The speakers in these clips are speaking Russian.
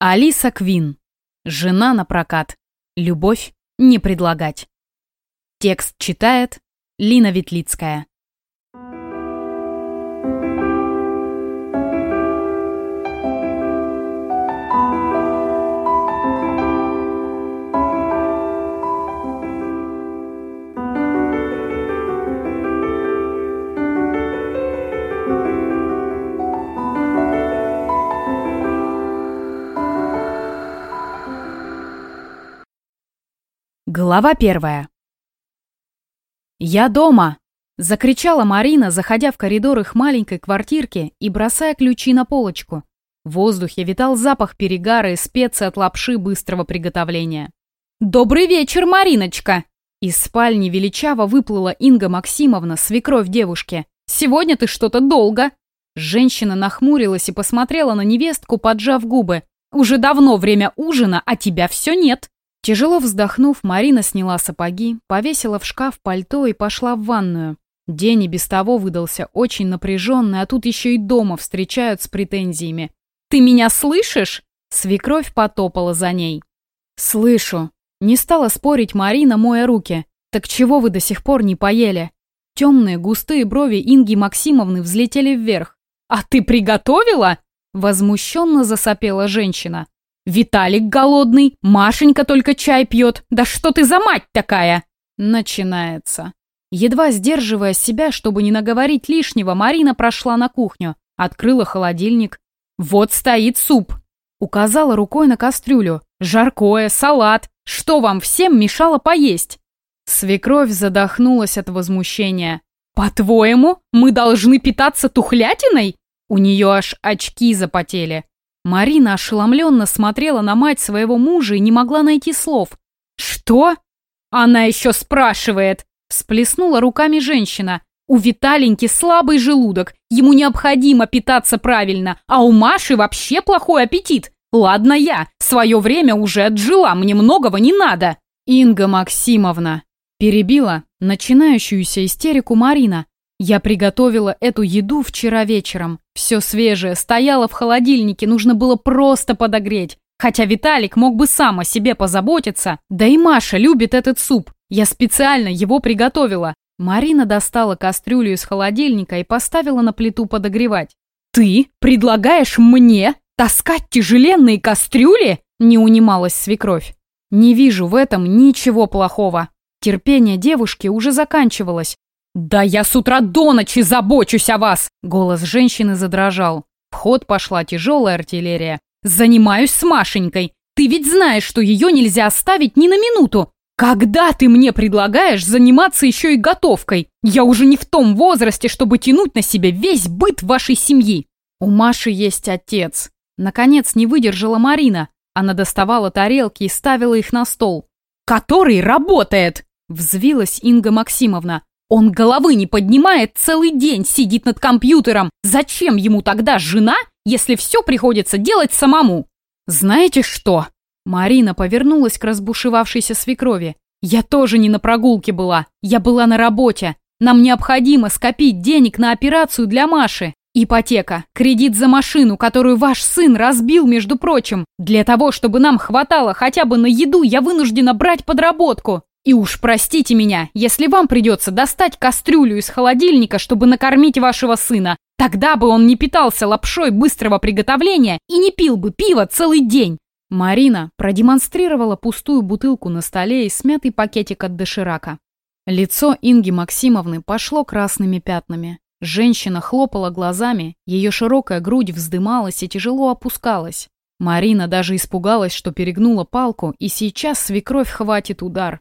Алиса Квин. Жена на прокат. Любовь не предлагать. Текст читает Лина Ветлицкая. Глава первая. «Я дома!» — закричала Марина, заходя в коридор их маленькой квартирки и бросая ключи на полочку. В воздухе витал запах перегара и специй от лапши быстрого приготовления. «Добрый вечер, Мариночка!» Из спальни величаво выплыла Инга Максимовна, свекровь девушки. «Сегодня ты что-то долго!» Женщина нахмурилась и посмотрела на невестку, поджав губы. «Уже давно время ужина, а тебя все нет!» Тяжело вздохнув, Марина сняла сапоги, повесила в шкаф пальто и пошла в ванную. День и без того выдался очень напряженный, а тут еще и дома встречают с претензиями. «Ты меня слышишь?» Свекровь потопала за ней. «Слышу». Не стала спорить Марина, моя руки. «Так чего вы до сих пор не поели?» Темные густые брови Инги Максимовны взлетели вверх. «А ты приготовила?» Возмущенно засопела женщина. Виталик голодный, Машенька только чай пьет. Да что ты за мать такая?» Начинается. Едва сдерживая себя, чтобы не наговорить лишнего, Марина прошла на кухню, открыла холодильник. «Вот стоит суп!» Указала рукой на кастрюлю. «Жаркое, салат. Что вам всем мешало поесть?» Свекровь задохнулась от возмущения. «По-твоему, мы должны питаться тухлятиной?» У нее аж очки запотели. Марина ошеломленно смотрела на мать своего мужа и не могла найти слов. «Что?» «Она еще спрашивает!» Всплеснула руками женщина. «У Виталеньки слабый желудок, ему необходимо питаться правильно, а у Маши вообще плохой аппетит. Ладно я, свое время уже отжила, мне многого не надо». «Инга Максимовна!» Перебила начинающуюся истерику Марина. Я приготовила эту еду вчера вечером. Все свежее, стояло в холодильнике, нужно было просто подогреть. Хотя Виталик мог бы сам о себе позаботиться. Да и Маша любит этот суп. Я специально его приготовила. Марина достала кастрюлю из холодильника и поставила на плиту подогревать. «Ты предлагаешь мне таскать тяжеленные кастрюли?» Не унималась свекровь. «Не вижу в этом ничего плохого». Терпение девушки уже заканчивалось. «Да я с утра до ночи забочусь о вас!» Голос женщины задрожал. В ход пошла тяжелая артиллерия. «Занимаюсь с Машенькой. Ты ведь знаешь, что ее нельзя оставить ни на минуту. Когда ты мне предлагаешь заниматься еще и готовкой? Я уже не в том возрасте, чтобы тянуть на себе весь быт вашей семьи. У Маши есть отец. Наконец не выдержала Марина. Она доставала тарелки и ставила их на стол. «Который работает!» Взвилась Инга Максимовна. Он головы не поднимает, целый день сидит над компьютером. Зачем ему тогда жена, если все приходится делать самому? Знаете что? Марина повернулась к разбушевавшейся свекрови. Я тоже не на прогулке была, я была на работе. Нам необходимо скопить денег на операцию для Маши. Ипотека, кредит за машину, которую ваш сын разбил, между прочим. Для того, чтобы нам хватало хотя бы на еду, я вынуждена брать подработку. И уж простите меня, если вам придется достать кастрюлю из холодильника, чтобы накормить вашего сына, тогда бы он не питался лапшой быстрого приготовления и не пил бы пиво целый день. Марина продемонстрировала пустую бутылку на столе и смятый пакетик от доширака. Лицо Инги Максимовны пошло красными пятнами. Женщина хлопала глазами, ее широкая грудь вздымалась и тяжело опускалась. Марина даже испугалась, что перегнула палку, и сейчас свекровь хватит удар.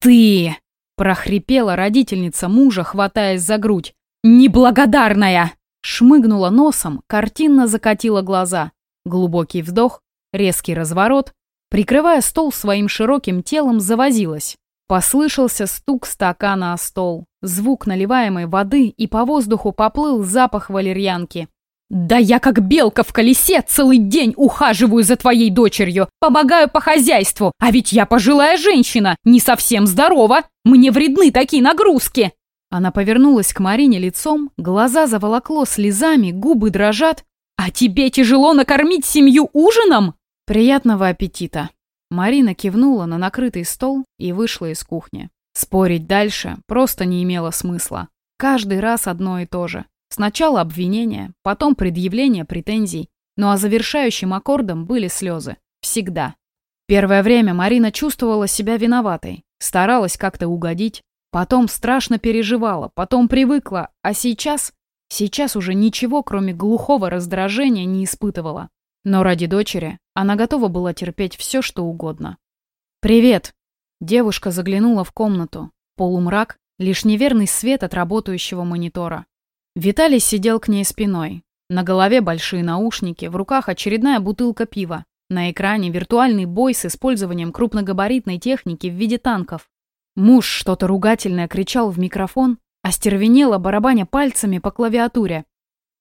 «Ты!» – прохрипела родительница мужа, хватаясь за грудь. «Неблагодарная!» Шмыгнула носом, картинно закатила глаза. Глубокий вдох, резкий разворот. Прикрывая стол своим широким телом, завозилась. Послышался стук стакана о стол, звук наливаемой воды, и по воздуху поплыл запах валерьянки. «Да я как белка в колесе целый день ухаживаю за твоей дочерью, помогаю по хозяйству, а ведь я пожилая женщина, не совсем здорова, мне вредны такие нагрузки!» Она повернулась к Марине лицом, глаза заволокло слезами, губы дрожат. «А тебе тяжело накормить семью ужином?» Приятного аппетита. Марина кивнула на накрытый стол и вышла из кухни. Спорить дальше просто не имело смысла. Каждый раз одно и то же. Сначала обвинение, потом предъявление претензий. Ну а завершающим аккордом были слезы. Всегда. Первое время Марина чувствовала себя виноватой, старалась как-то угодить, потом страшно переживала, потом привыкла, а сейчас... Сейчас уже ничего, кроме глухого раздражения, не испытывала. Но ради дочери она готова была терпеть все, что угодно. «Привет!» Девушка заглянула в комнату. Полумрак, лишь неверный свет от работающего монитора. Виталий сидел к ней спиной. На голове большие наушники, в руках очередная бутылка пива. На экране виртуальный бой с использованием крупногабаритной техники в виде танков. Муж что-то ругательное кричал в микрофон, остервенело барабаня пальцами по клавиатуре.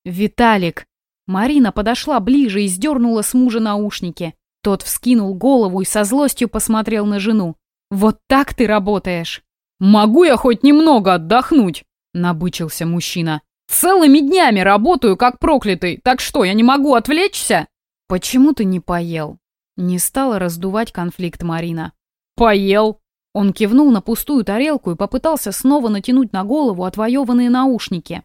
«Виталик!» Марина подошла ближе и сдернула с мужа наушники. Тот вскинул голову и со злостью посмотрел на жену. «Вот так ты работаешь!» «Могу я хоть немного отдохнуть?» – набычился мужчина. «Целыми днями работаю, как проклятый, так что, я не могу отвлечься?» «Почему ты не поел?» Не стала раздувать конфликт Марина. «Поел!» Он кивнул на пустую тарелку и попытался снова натянуть на голову отвоеванные наушники.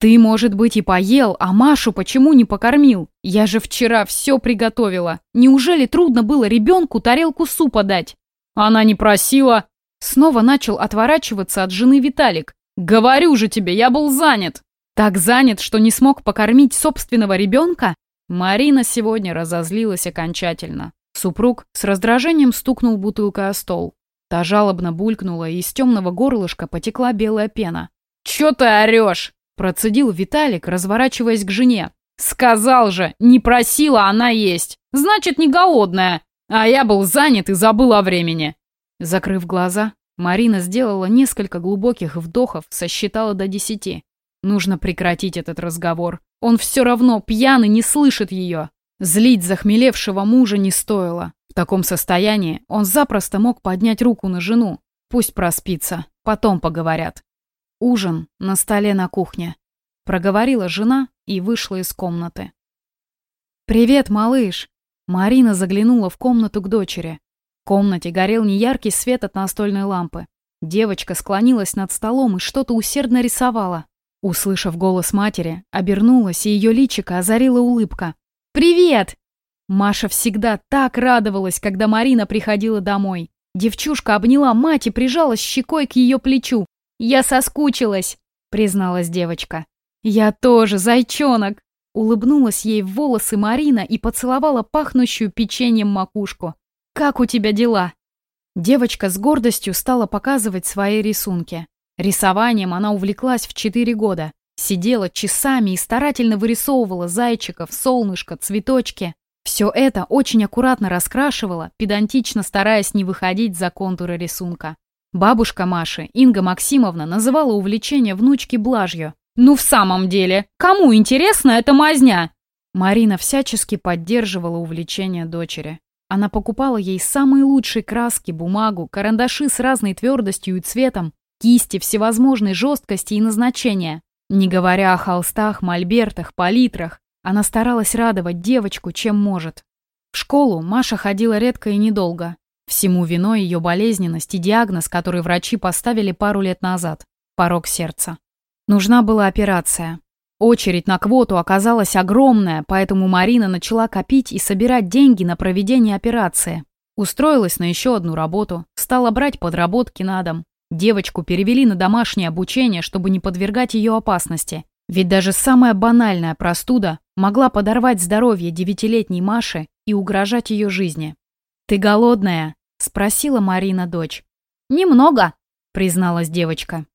«Ты, может быть, и поел, а Машу почему не покормил? Я же вчера все приготовила. Неужели трудно было ребенку тарелку супа дать?» «Она не просила». Снова начал отворачиваться от жены Виталик. «Говорю же тебе, я был занят». «Так занят, что не смог покормить собственного ребенка?» Марина сегодня разозлилась окончательно. Супруг с раздражением стукнул бутылкой о стол. Та жалобно булькнула, и из темного горлышка потекла белая пена. «Чё ты орёшь?» Процедил Виталик, разворачиваясь к жене. «Сказал же, не просила она есть. Значит, не голодная. А я был занят и забыл о времени». Закрыв глаза, Марина сделала несколько глубоких вдохов, сосчитала до десяти. Нужно прекратить этот разговор. Он все равно пьяный не слышит ее. Злить захмелевшего мужа не стоило. В таком состоянии он запросто мог поднять руку на жену. Пусть проспится, потом поговорят. Ужин на столе на кухне. Проговорила жена и вышла из комнаты. «Привет, малыш!» Марина заглянула в комнату к дочери. В комнате горел неяркий свет от настольной лампы. Девочка склонилась над столом и что-то усердно рисовала. Услышав голос матери, обернулась, и ее личико озарила улыбка. «Привет!» Маша всегда так радовалась, когда Марина приходила домой. Девчушка обняла мать и прижалась щекой к ее плечу. «Я соскучилась», — призналась девочка. «Я тоже, зайчонок!» Улыбнулась ей в волосы Марина и поцеловала пахнущую печеньем макушку. «Как у тебя дела?» Девочка с гордостью стала показывать свои рисунки. Рисованием она увлеклась в 4 года. Сидела часами и старательно вырисовывала зайчиков, солнышко, цветочки. Все это очень аккуратно раскрашивала, педантично стараясь не выходить за контуры рисунка. Бабушка Маши, Инга Максимовна, называла увлечение внучки блажью. «Ну в самом деле, кому интересна эта мазня?» Марина всячески поддерживала увлечение дочери. Она покупала ей самые лучшие краски, бумагу, карандаши с разной твердостью и цветом, кисти всевозможной жесткости и назначения. Не говоря о холстах, мольбертах, палитрах, она старалась радовать девочку, чем может. В школу Маша ходила редко и недолго. Всему виной ее болезненность и диагноз, который врачи поставили пару лет назад – порог сердца. Нужна была операция. Очередь на квоту оказалась огромная, поэтому Марина начала копить и собирать деньги на проведение операции. Устроилась на еще одну работу, стала брать подработки на дом. Девочку перевели на домашнее обучение, чтобы не подвергать ее опасности. Ведь даже самая банальная простуда могла подорвать здоровье девятилетней Маши и угрожать ее жизни. «Ты голодная?» — спросила Марина дочь. «Немного», — призналась девочка.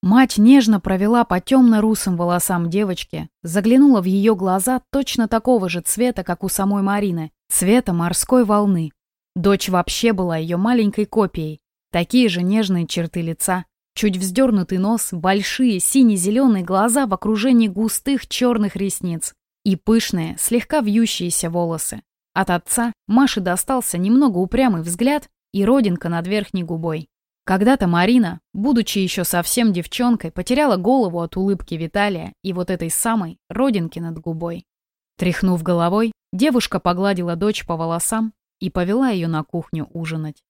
Мать нежно провела по темно-русым волосам девочки, заглянула в ее глаза точно такого же цвета, как у самой Марины, цвета морской волны. Дочь вообще была ее маленькой копией. Такие же нежные черты лица, чуть вздернутый нос, большие сине-зеленые глаза в окружении густых черных ресниц и пышные, слегка вьющиеся волосы. От отца Маше достался немного упрямый взгляд и родинка над верхней губой. Когда-то Марина, будучи еще совсем девчонкой, потеряла голову от улыбки Виталия и вот этой самой родинки над губой. Тряхнув головой, Девушка погладила дочь по волосам и повела ее на кухню ужинать.